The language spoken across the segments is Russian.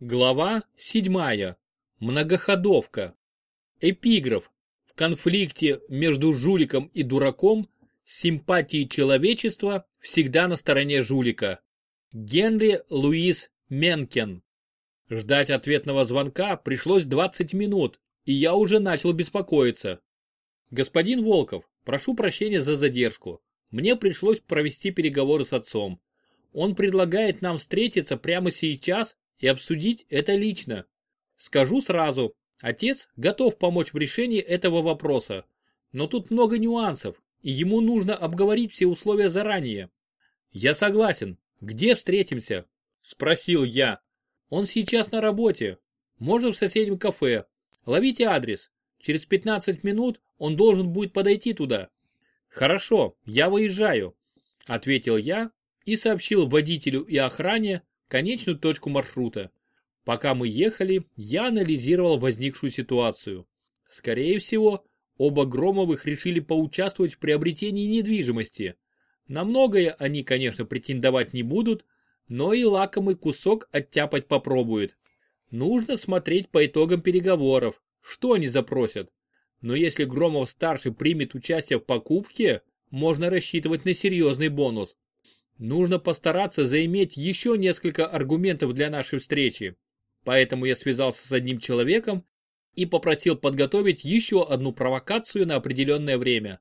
Глава 7. Многоходовка. Эпиграф. В конфликте между жуликом и дураком симпатии человечества всегда на стороне жулика. Генри Луис Менкен. Ждать ответного звонка пришлось 20 минут, и я уже начал беспокоиться. Господин Волков, прошу прощения за задержку. Мне пришлось провести переговоры с отцом. Он предлагает нам встретиться прямо сейчас и обсудить это лично. Скажу сразу, отец готов помочь в решении этого вопроса, но тут много нюансов, и ему нужно обговорить все условия заранее. Я согласен. Где встретимся? Спросил я. Он сейчас на работе. Можно в соседнем кафе. Ловите адрес. Через 15 минут он должен будет подойти туда. Хорошо, я выезжаю, ответил я и сообщил водителю и охране, конечную точку маршрута. Пока мы ехали, я анализировал возникшую ситуацию. Скорее всего, оба Громовых решили поучаствовать в приобретении недвижимости. На многое они, конечно, претендовать не будут, но и лакомый кусок оттяпать попробуют. Нужно смотреть по итогам переговоров, что они запросят. Но если Громов-старший примет участие в покупке, можно рассчитывать на серьезный бонус. Нужно постараться заиметь еще несколько аргументов для нашей встречи. Поэтому я связался с одним человеком и попросил подготовить еще одну провокацию на определенное время.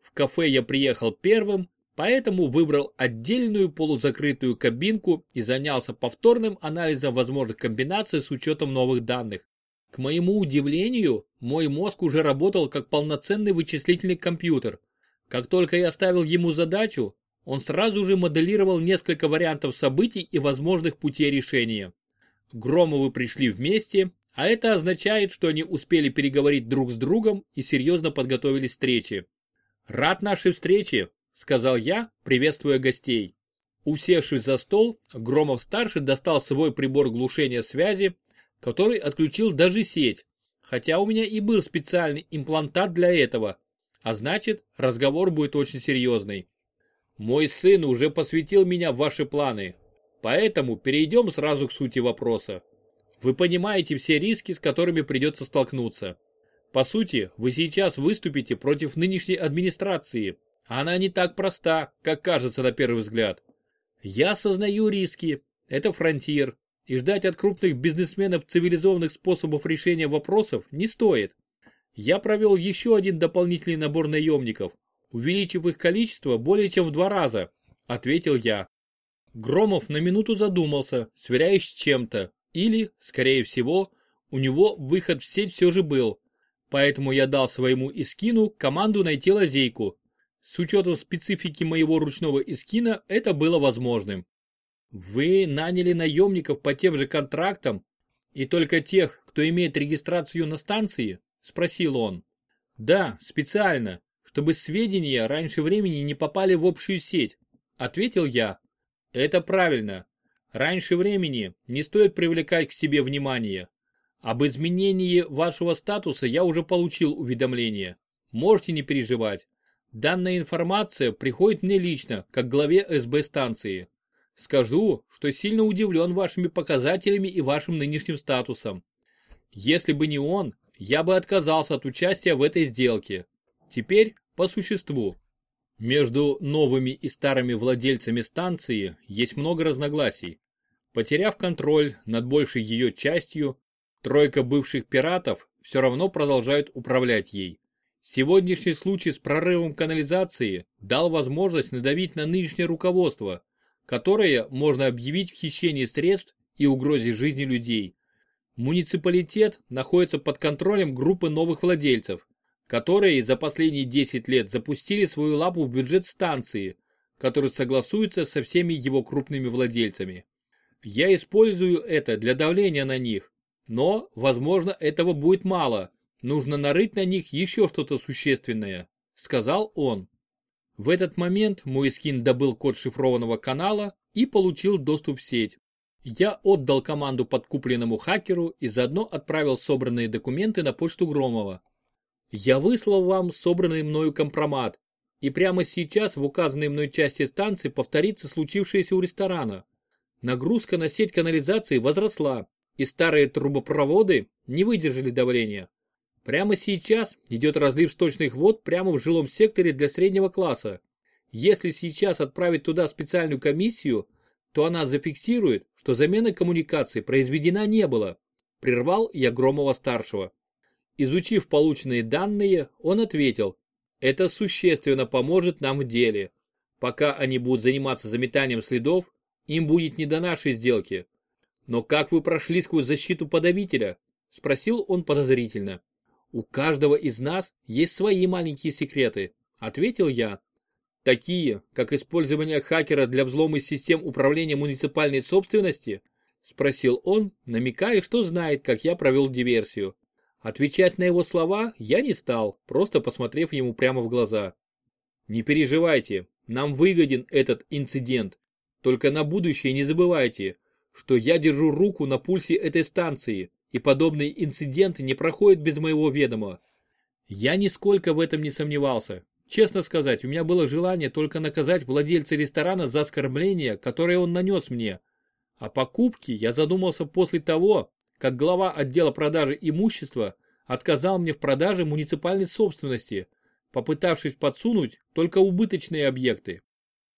В кафе я приехал первым, поэтому выбрал отдельную полузакрытую кабинку и занялся повторным анализом возможных комбинаций с учетом новых данных. К моему удивлению, мой мозг уже работал как полноценный вычислительный компьютер. Как только я ставил ему задачу, он сразу же моделировал несколько вариантов событий и возможных путей решения. Громовы пришли вместе, а это означает, что они успели переговорить друг с другом и серьезно подготовились к встрече. «Рад нашей встрече», — сказал я, приветствуя гостей. Усевшись за стол, Громов-старший достал свой прибор глушения связи, который отключил даже сеть, хотя у меня и был специальный имплантат для этого, а значит, разговор будет очень серьезный. Мой сын уже посвятил меня в ваши планы, поэтому перейдем сразу к сути вопроса. Вы понимаете все риски, с которыми придется столкнуться. По сути, вы сейчас выступите против нынешней администрации. Она не так проста, как кажется на первый взгляд. Я осознаю риски. Это фронтир. И ждать от крупных бизнесменов цивилизованных способов решения вопросов не стоит. Я провел еще один дополнительный набор наемников, увеличив их количество более чем в два раза», — ответил я. Громов на минуту задумался, сверяясь с чем-то, или, скорее всего, у него выход в сеть все же был, поэтому я дал своему Искину команду найти лазейку. С учетом специфики моего ручного Искина это было возможным. Вы наняли наемников по тем же контрактам и только тех, кто имеет регистрацию на станции? Спросил он. Да, специально чтобы сведения раньше времени не попали в общую сеть, ответил я. Это правильно. Раньше времени не стоит привлекать к себе внимание. Об изменении вашего статуса я уже получил уведомление. Можете не переживать. Данная информация приходит мне лично, как главе СБ станции. Скажу, что сильно удивлен вашими показателями и вашим нынешним статусом. Если бы не он, я бы отказался от участия в этой сделке. Теперь по существу. Между новыми и старыми владельцами станции есть много разногласий. Потеряв контроль над большей ее частью, тройка бывших пиратов все равно продолжают управлять ей. Сегодняшний случай с прорывом канализации дал возможность надавить на нынешнее руководство, которое можно объявить в хищении средств и угрозе жизни людей. Муниципалитет находится под контролем группы новых владельцев, которые за последние 10 лет запустили свою лапу в бюджет станции, который согласуется со всеми его крупными владельцами. Я использую это для давления на них, но, возможно, этого будет мало. Нужно нарыть на них еще что-то существенное, сказал он. В этот момент мой скин добыл код шифрованного канала и получил доступ в сеть. Я отдал команду подкупленному хакеру и заодно отправил собранные документы на почту Громова. Я выслал вам собранный мною компромат, и прямо сейчас в указанной мной части станции повторится случившееся у ресторана. Нагрузка на сеть канализации возросла, и старые трубопроводы не выдержали давления. Прямо сейчас идет разлив сточных вод прямо в жилом секторе для среднего класса. Если сейчас отправить туда специальную комиссию, то она зафиксирует, что замены коммуникаций произведена не было. Прервал я Громова-старшего. Изучив полученные данные, он ответил, это существенно поможет нам в деле. Пока они будут заниматься заметанием следов, им будет не до нашей сделки. Но как вы прошли сквозь защиту подавителя? Спросил он подозрительно. У каждого из нас есть свои маленькие секреты, ответил я. Такие, как использование хакера для взлома систем управления муниципальной собственности? Спросил он, намекая, что знает, как я провел диверсию. Отвечать на его слова я не стал, просто посмотрев ему прямо в глаза. Не переживайте, нам выгоден этот инцидент. Только на будущее не забывайте, что я держу руку на пульсе этой станции, и подобные инциденты не проходят без моего ведома. Я нисколько в этом не сомневался. Честно сказать, у меня было желание только наказать владельца ресторана за оскорбление, которое он нанес мне. О покупке я задумался после того, как глава отдела продажи имущества отказал мне в продаже муниципальной собственности, попытавшись подсунуть только убыточные объекты.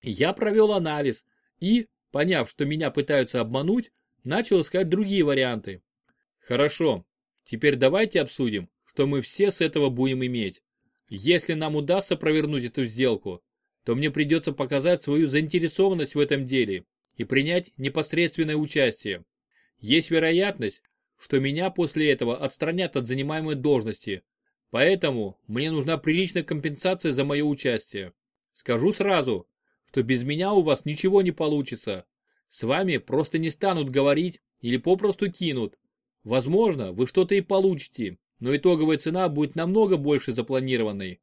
Я провел анализ и, поняв, что меня пытаются обмануть, начал искать другие варианты. Хорошо, теперь давайте обсудим, что мы все с этого будем иметь. Если нам удастся провернуть эту сделку, то мне придется показать свою заинтересованность в этом деле и принять непосредственное участие. Есть вероятность, что меня после этого отстранят от занимаемой должности, поэтому мне нужна приличная компенсация за мое участие. Скажу сразу, что без меня у вас ничего не получится. С вами просто не станут говорить или попросту кинут. Возможно, вы что-то и получите, но итоговая цена будет намного больше запланированной.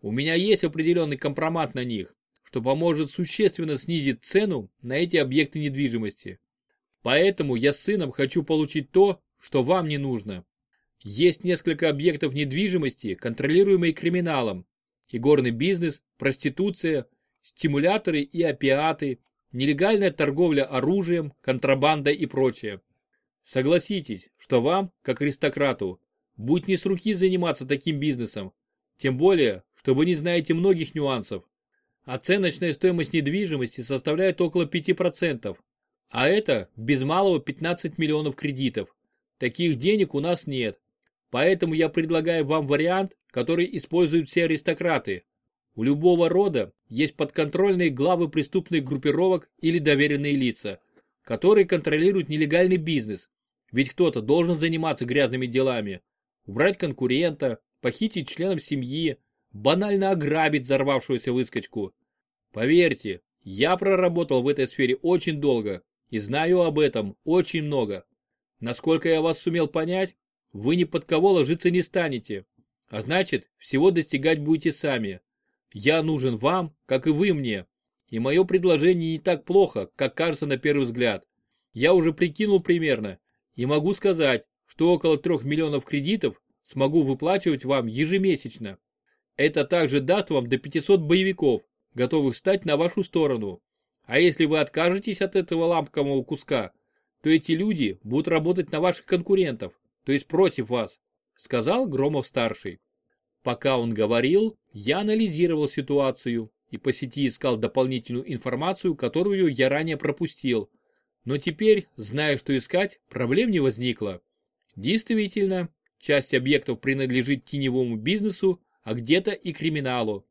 У меня есть определенный компромат на них, что поможет существенно снизить цену на эти объекты недвижимости. Поэтому я с сыном хочу получить то, что вам не нужно. Есть несколько объектов недвижимости, контролируемые криминалом. Игорный бизнес, проституция, стимуляторы и опиаты, нелегальная торговля оружием, контрабанда и прочее. Согласитесь, что вам, как аристократу, будет не с руки заниматься таким бизнесом, тем более, что вы не знаете многих нюансов. Оценочная стоимость недвижимости составляет около 5%, а это без малого 15 миллионов кредитов. Таких денег у нас нет. Поэтому я предлагаю вам вариант, который используют все аристократы. У любого рода есть подконтрольные главы преступных группировок или доверенные лица, которые контролируют нелегальный бизнес. Ведь кто-то должен заниматься грязными делами. Убрать конкурента, похитить членов семьи, банально ограбить взорвавшуюся выскочку. Поверьте, я проработал в этой сфере очень долго и знаю об этом очень много. Насколько я вас сумел понять, вы ни под кого ложиться не станете, а значит, всего достигать будете сами. Я нужен вам, как и вы мне, и мое предложение не так плохо, как кажется на первый взгляд. Я уже прикинул примерно, и могу сказать, что около 3 миллионов кредитов смогу выплачивать вам ежемесячно. Это также даст вам до 500 боевиков, готовых стать на вашу сторону. А если вы откажетесь от этого лампового куска, то эти люди будут работать на ваших конкурентов, то есть против вас», сказал Громов-старший. Пока он говорил, я анализировал ситуацию и по сети искал дополнительную информацию, которую я ранее пропустил. Но теперь, зная, что искать, проблем не возникло. Действительно, часть объектов принадлежит теневому бизнесу, а где-то и криминалу.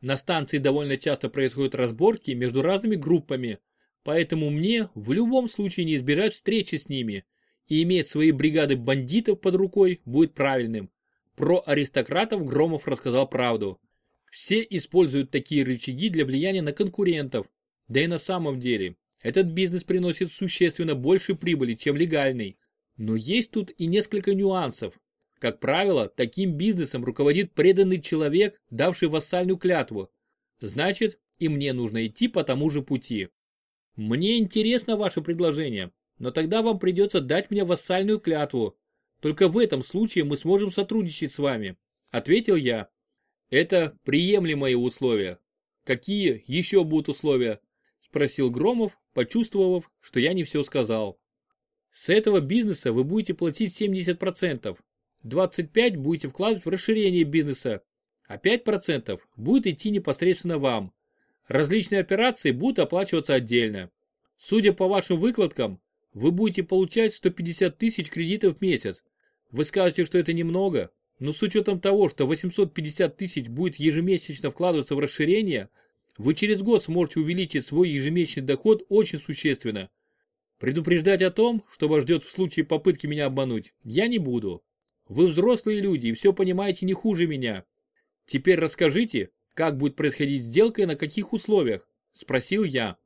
На станции довольно часто происходят разборки между разными группами, Поэтому мне в любом случае не избежать встречи с ними, и иметь свои бригады бандитов под рукой будет правильным. Про аристократов Громов рассказал правду. Все используют такие рычаги для влияния на конкурентов. Да и на самом деле, этот бизнес приносит существенно больше прибыли, чем легальный. Но есть тут и несколько нюансов. Как правило, таким бизнесом руководит преданный человек, давший вассальную клятву. Значит, и мне нужно идти по тому же пути. Мне интересно ваше предложение, но тогда вам придется дать мне вассальную клятву. Только в этом случае мы сможем сотрудничать с вами, ответил я. Это приемлемые условия. Какие еще будут условия? Спросил Громов, почувствовав, что я не все сказал. С этого бизнеса вы будете платить 70%, 25% будете вкладывать в расширение бизнеса, а 5% будет идти непосредственно вам. Различные операции будут оплачиваться отдельно. Судя по вашим выкладкам, вы будете получать 150 тысяч кредитов в месяц. Вы скажете, что это немного, но с учетом того, что 850 тысяч будет ежемесячно вкладываться в расширение, вы через год сможете увеличить свой ежемесячный доход очень существенно. Предупреждать о том, что вас ждет в случае попытки меня обмануть, я не буду. Вы взрослые люди и все понимаете не хуже меня. Теперь расскажите, как будет происходить сделка и на каких условиях, спросил я.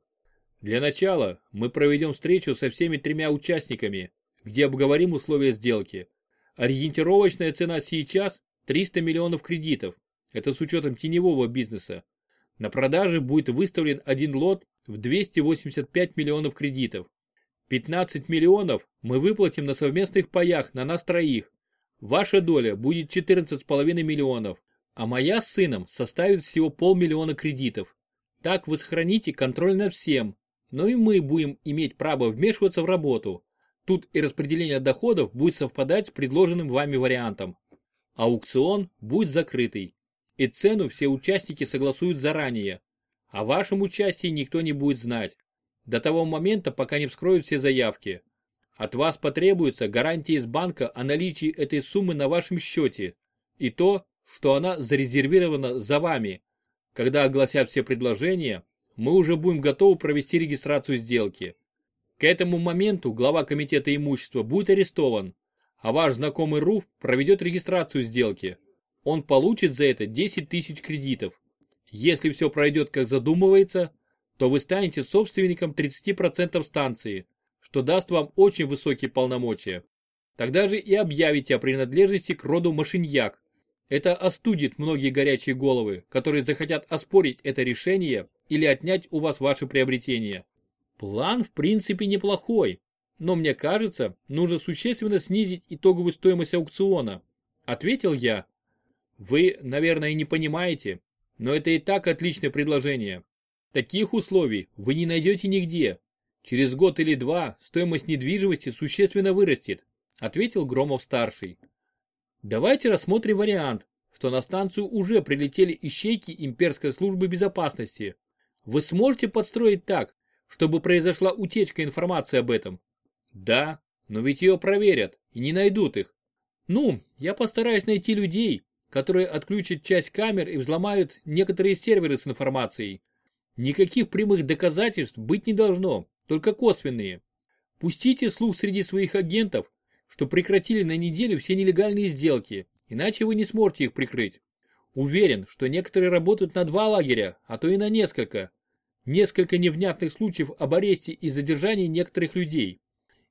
Для начала мы проведем встречу со всеми тремя участниками, где обговорим условия сделки. Ориентировочная цена сейчас 300 миллионов кредитов. Это с учетом теневого бизнеса. На продаже будет выставлен один лот в 285 миллионов кредитов. 15 миллионов мы выплатим на совместных паях на нас троих. Ваша доля будет 14,5 миллионов, а моя с сыном составит всего полмиллиона кредитов. Так вы сохраните контроль над всем, но и мы будем иметь право вмешиваться в работу. Тут и распределение доходов будет совпадать с предложенным вами вариантом. Аукцион будет закрытый, и цену все участники согласуют заранее. О вашем участии никто не будет знать. До того момента, пока не вскроют все заявки. От вас потребуется гарантия из банка о наличии этой суммы на вашем счете и то, что она зарезервирована за вами. Когда огласят все предложения, мы уже будем готовы провести регистрацию сделки. К этому моменту глава комитета имущества будет арестован, а ваш знакомый Руф проведет регистрацию сделки. Он получит за это 10 тысяч кредитов. Если все пройдет как задумывается, то вы станете собственником 30% станции, что даст вам очень высокие полномочия. Тогда же и объявите о принадлежности к роду Машиньяк. Это остудит многие горячие головы, которые захотят оспорить это решение или отнять у вас ваши приобретения. План в принципе неплохой, но мне кажется, нужно существенно снизить итоговую стоимость аукциона, ответил я. Вы, наверное, не понимаете, но это и так отличное предложение. Таких условий вы не найдете нигде. Через год или два стоимость недвижимости существенно вырастет, ответил Громов-старший. Давайте рассмотрим вариант, что на станцию уже прилетели ищейки имперской службы безопасности, вы сможете подстроить так, чтобы произошла утечка информации об этом? Да, но ведь ее проверят и не найдут их. Ну, я постараюсь найти людей, которые отключат часть камер и взломают некоторые серверы с информацией. Никаких прямых доказательств быть не должно, только косвенные. Пустите слух среди своих агентов, что прекратили на неделю все нелегальные сделки, иначе вы не сможете их прикрыть. Уверен, что некоторые работают на два лагеря, а то и на несколько. Несколько невнятных случаев об аресте и задержании некоторых людей.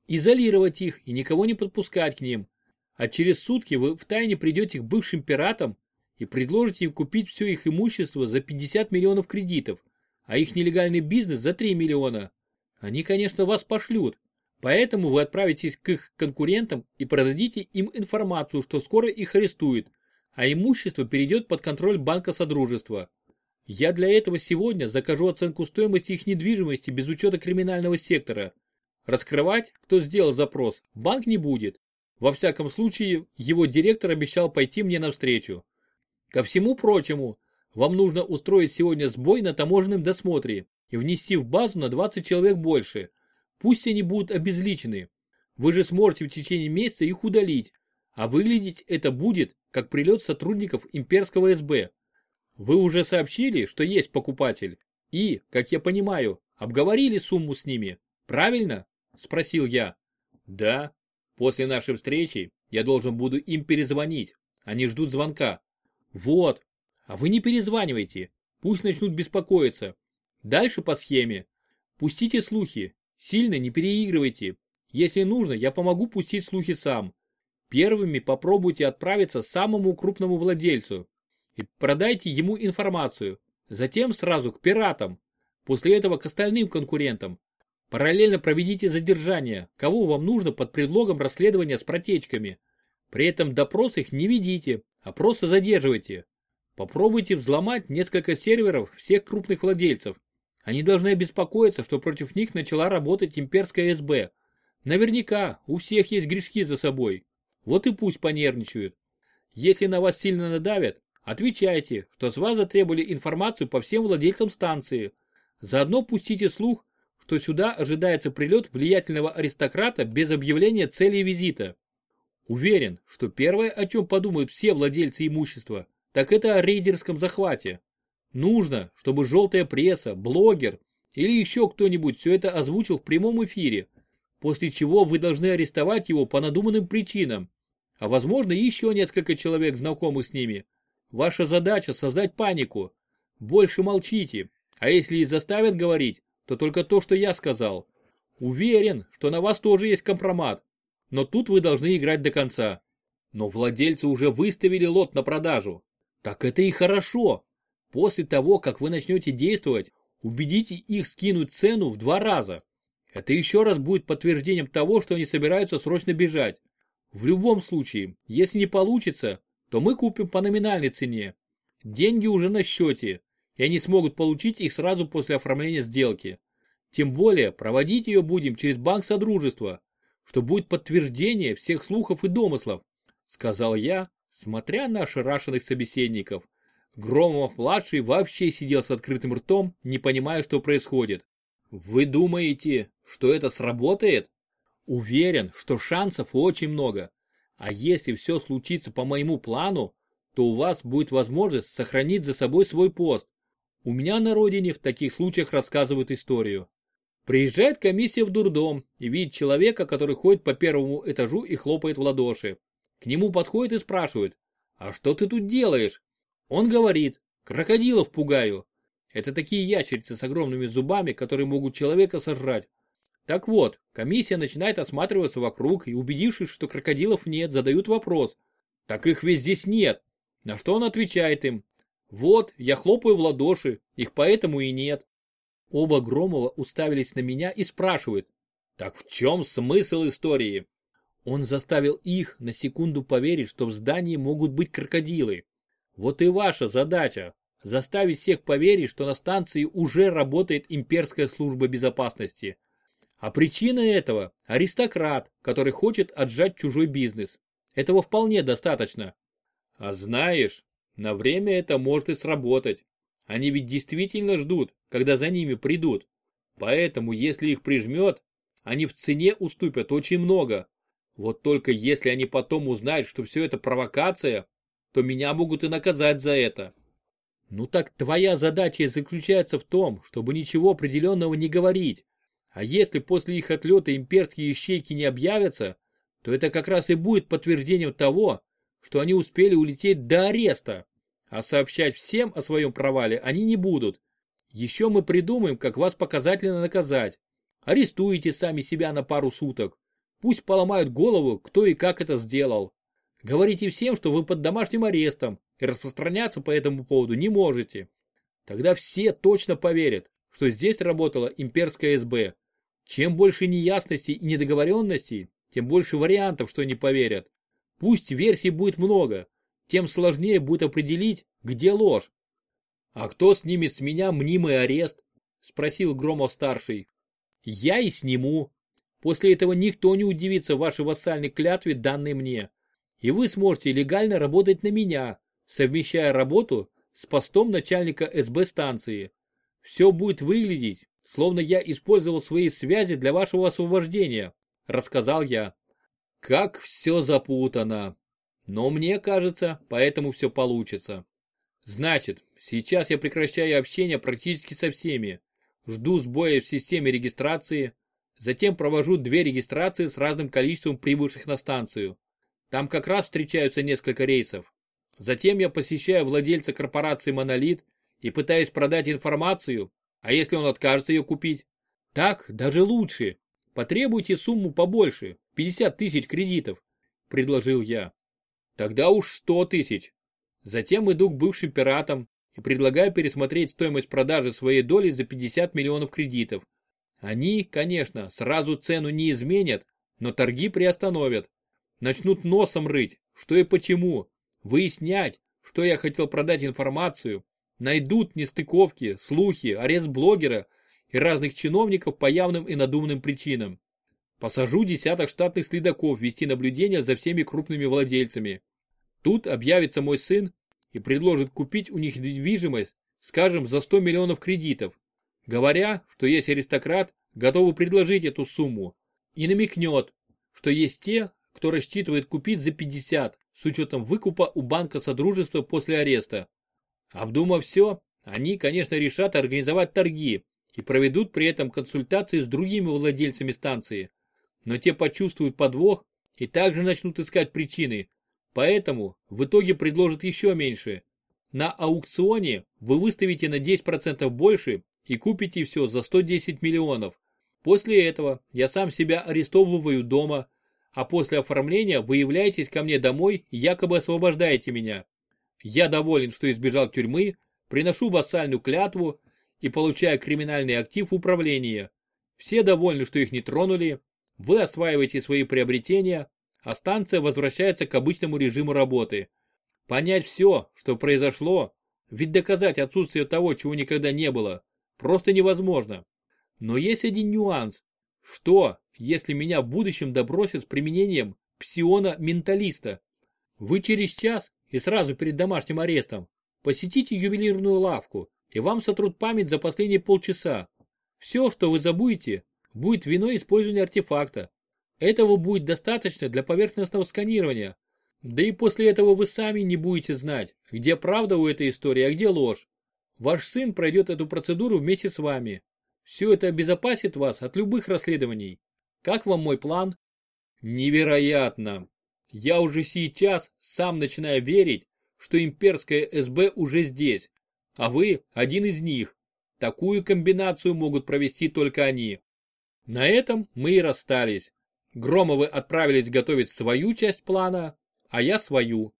Изолировать их и никого не подпускать к ним. А через сутки вы втайне придете к бывшим пиратам и предложите им купить все их имущество за 50 миллионов кредитов, а их нелегальный бизнес за 3 миллиона. Они, конечно, вас пошлют, поэтому вы отправитесь к их конкурентам и продадите им информацию, что скоро их арестуют, а имущество перейдет под контроль банка Содружества. Я для этого сегодня закажу оценку стоимости их недвижимости без учета криминального сектора. Раскрывать, кто сделал запрос, банк не будет. Во всяком случае, его директор обещал пойти мне навстречу. Ко всему прочему, вам нужно устроить сегодня сбой на таможенном досмотре и внести в базу на 20 человек больше. Пусть они будут обезличены. Вы же сможете в течение месяца их удалить, а выглядеть это будет, как прилет сотрудников имперского СБ. Вы уже сообщили, что есть покупатель и, как я понимаю, обговорили сумму с ними, правильно? Спросил я. Да, после нашей встречи я должен буду им перезвонить, они ждут звонка. Вот, а вы не перезванивайте, пусть начнут беспокоиться. Дальше по схеме. Пустите слухи, сильно не переигрывайте. Если нужно, я помогу пустить слухи сам. Первыми попробуйте отправиться самому крупному владельцу и продайте ему информацию. Затем сразу к пиратам. После этого к остальным конкурентам. Параллельно проведите задержание, кого вам нужно под предлогом расследования с протечками. При этом допрос их не ведите, а просто задерживайте. Попробуйте взломать несколько серверов всех крупных владельцев. Они должны обеспокоиться, что против них начала работать имперская СБ. Наверняка у всех есть грешки за собой. Вот и пусть понервничают. Если на вас сильно надавят, отвечайте, что с вас затребовали информацию по всем владельцам станции. Заодно пустите слух, что сюда ожидается прилет влиятельного аристократа без объявления цели визита. Уверен, что первое, о чем подумают все владельцы имущества, так это о рейдерском захвате. Нужно, чтобы желтая пресса, блогер или еще кто-нибудь все это озвучил в прямом эфире, после чего вы должны арестовать его по надуманным причинам, а возможно еще несколько человек, знакомых с ними. Ваша задача создать панику. Больше молчите, а если и заставят говорить, то только то, что я сказал. Уверен, что на вас тоже есть компромат, но тут вы должны играть до конца. Но владельцы уже выставили лот на продажу. Так это и хорошо. После того, как вы начнете действовать, убедите их скинуть цену в два раза. Это еще раз будет подтверждением того, что они собираются срочно бежать. В любом случае, если не получится, то мы купим по номинальной цене. Деньги уже на счете, и они смогут получить их сразу после оформления сделки. Тем более, проводить ее будем через банк Содружества, что будет подтверждение всех слухов и домыслов, сказал я, смотря на ошарашенных собеседников. Громов-младший вообще сидел с открытым ртом, не понимая, что происходит. Вы думаете, что это сработает? Уверен, что шансов очень много. А если все случится по моему плану, то у вас будет возможность сохранить за собой свой пост. У меня на родине в таких случаях рассказывают историю. Приезжает комиссия в дурдом и видит человека, который ходит по первому этажу и хлопает в ладоши. К нему подходит и спрашивает, а что ты тут делаешь? Он говорит, крокодилов пугаю. Это такие ящерицы с огромными зубами, которые могут человека сожрать. Так вот, комиссия начинает осматриваться вокруг и, убедившись, что крокодилов нет, задают вопрос. Так их ведь здесь нет. На что он отвечает им. Вот, я хлопаю в ладоши, их поэтому и нет. Оба Громова уставились на меня и спрашивают. Так в чем смысл истории? Он заставил их на секунду поверить, что в здании могут быть крокодилы. Вот и ваша задача заставить всех поверить, что на станции уже работает имперская служба безопасности. А причина этого – аристократ, который хочет отжать чужой бизнес. Этого вполне достаточно. А знаешь, на время это может и сработать. Они ведь действительно ждут, когда за ними придут. Поэтому, если их прижмет, они в цене уступят очень много. Вот только если они потом узнают, что все это провокация, то меня могут и наказать за это. Ну так твоя задача заключается в том, чтобы ничего определенного не говорить. А если после их отлета имперские ищейки не объявятся, то это как раз и будет подтверждением того, что они успели улететь до ареста. А сообщать всем о своем провале они не будут. Еще мы придумаем, как вас показательно наказать. Арестуете сами себя на пару суток. Пусть поломают голову, кто и как это сделал. Говорите всем, что вы под домашним арестом и распространяться по этому поводу не можете. Тогда все точно поверят, что здесь работала имперская СБ. Чем больше неясностей и недоговоренностей, тем больше вариантов, что не поверят. Пусть версий будет много, тем сложнее будет определить, где ложь. «А кто снимет с меня мнимый арест?» – спросил Громов-старший. «Я и сниму. После этого никто не удивится вашей вассальной клятве, данной мне и вы сможете легально работать на меня, совмещая работу с постом начальника СБ станции. Все будет выглядеть, словно я использовал свои связи для вашего освобождения, рассказал я. Как все запутано. Но мне кажется, поэтому все получится. Значит, сейчас я прекращаю общение практически со всеми. Жду сбоя в системе регистрации, затем провожу две регистрации с разным количеством прибывших на станцию. Там как раз встречаются несколько рейсов. Затем я посещаю владельца корпорации «Монолит» и пытаюсь продать информацию, а если он откажется ее купить? Так даже лучше. Потребуйте сумму побольше, 50 тысяч кредитов, предложил я. Тогда уж 100 тысяч. Затем иду к бывшим пиратам и предлагаю пересмотреть стоимость продажи своей доли за 50 миллионов кредитов. Они, конечно, сразу цену не изменят, но торги приостановят. Начнут носом рыть, что и почему, выяснять, что я хотел продать информацию, найдут нестыковки, слухи, арест блогера и разных чиновников по явным и надуманным причинам. Посажу десяток штатных следаков вести наблюдение за всеми крупными владельцами. Тут объявится мой сын и предложит купить у них недвижимость, скажем, за 100 миллионов кредитов, говоря, что есть аристократ, готовый предложить эту сумму, и намекнет, что есть те, кто рассчитывает купить за 50 с учетом выкупа у банка Содружества после ареста. Обдумав все, они, конечно, решат организовать торги и проведут при этом консультации с другими владельцами станции. Но те почувствуют подвох и также начнут искать причины. Поэтому в итоге предложат еще меньше. На аукционе вы выставите на 10% больше и купите все за 110 миллионов. После этого я сам себя арестовываю дома, а после оформления вы являетесь ко мне домой якобы освобождаете меня. Я доволен, что избежал тюрьмы, приношу вассальную клятву и получаю криминальный актив управления. Все довольны, что их не тронули, вы осваиваете свои приобретения, а станция возвращается к обычному режиму работы. Понять все, что произошло, ведь доказать отсутствие того, чего никогда не было, просто невозможно. Но есть один нюанс. Что, если меня в будущем добросят с применением псиона-менталиста? Вы через час и сразу перед домашним арестом посетите ювелирную лавку, и вам сотрут память за последние полчаса. Все, что вы забудете, будет виной использования артефакта. Этого будет достаточно для поверхностного сканирования. Да и после этого вы сами не будете знать, где правда у этой истории, а где ложь. Ваш сын пройдет эту процедуру вместе с вами. Все это обезопасит вас от любых расследований. Как вам мой план? Невероятно. Я уже сейчас сам начинаю верить, что имперская СБ уже здесь, а вы один из них. Такую комбинацию могут провести только они. На этом мы и расстались. Громовы отправились готовить свою часть плана, а я свою.